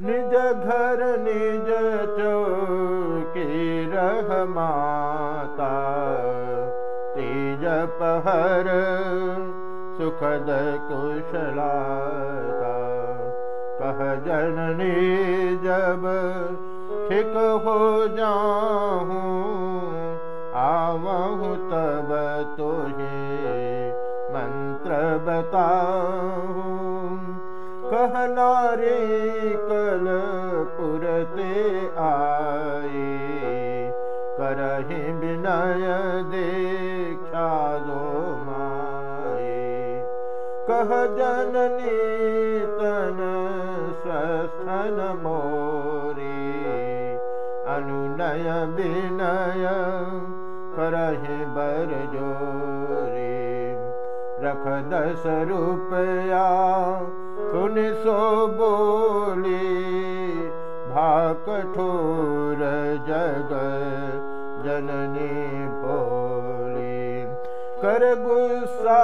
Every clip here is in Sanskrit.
निज घर निज चौकी रह माता। तेज पहर सुखद कुशलाता। कह जननी जब ठिक हो जाऊं आवहु तब तो मंत्र कह नारी कल पुरते आई करहि विनय दीक्षा दो माए। कह जननी तन स्वस्थन मोरी। अनुनय विनय करहि बर जोरी। रख दस रुपया सुन सो बोली भा कठोर जग जननी बोली कर गुस्सा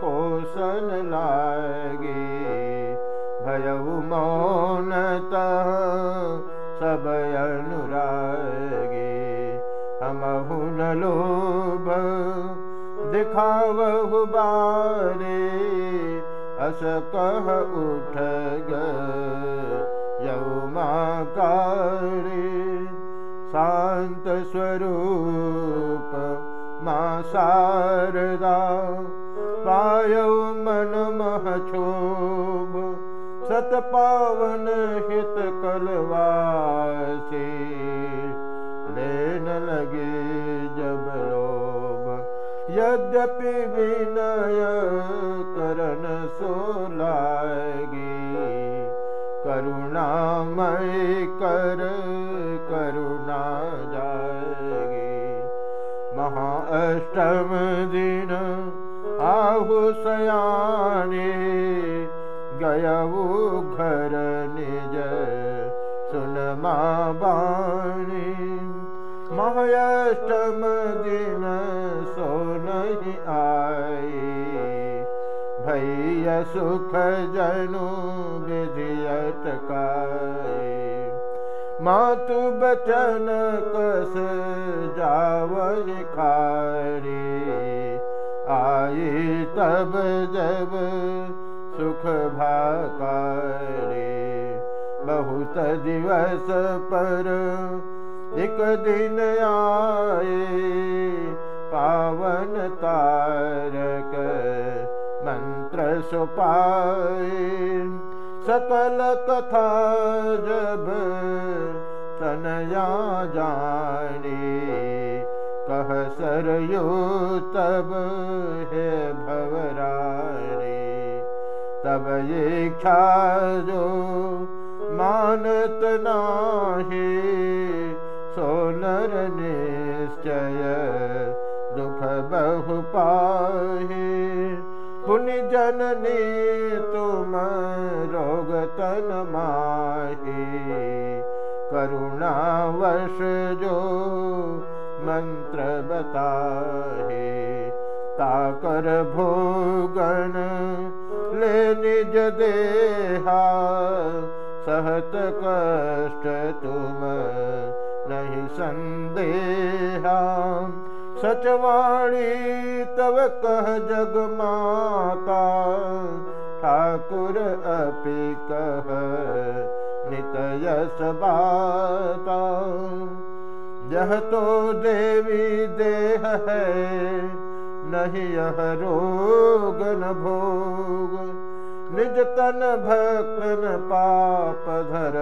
कोसन लागी मौनत सब अनुरागी। हम हुन लोभ दिखावहु बारे अस उठ यौमा कारी शान्त स्वरूप मा शारदा पायौ मन महक्षोभ सत पावन हित कलवासी लेन लगे जब लोभ यद्यपि विनय करन सोलागी करुणामय कर करुणा जाएगी महा अष्टम दिन आहु घर निज बाणी। महाष्टम दिन सुख जनु मातु बचन कस जावई खारी। आई तब जब सुख भाकारी बहुत दिवस पर एक दिन आए पावन तारक सुपाए सकल कथा जब तनया जानी कह सरयो तब है भवरानी। तब इच्छा जो मानत नाही सोनर निश्चय दुख बहु पुनि जननी तुम रोग तन माही। करुणावश जो मंत्र बताहे ताकर भोगन ले निज देहा। सहत कष्ट तुम नहीं संदेहा सचवाणी तव कह जग माता। ठाकुर अपि कह नितयस बाता। यह तो देवी देह है नहीं यह रोग न भोग। निज तन भक्तन पाप धर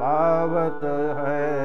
पावत है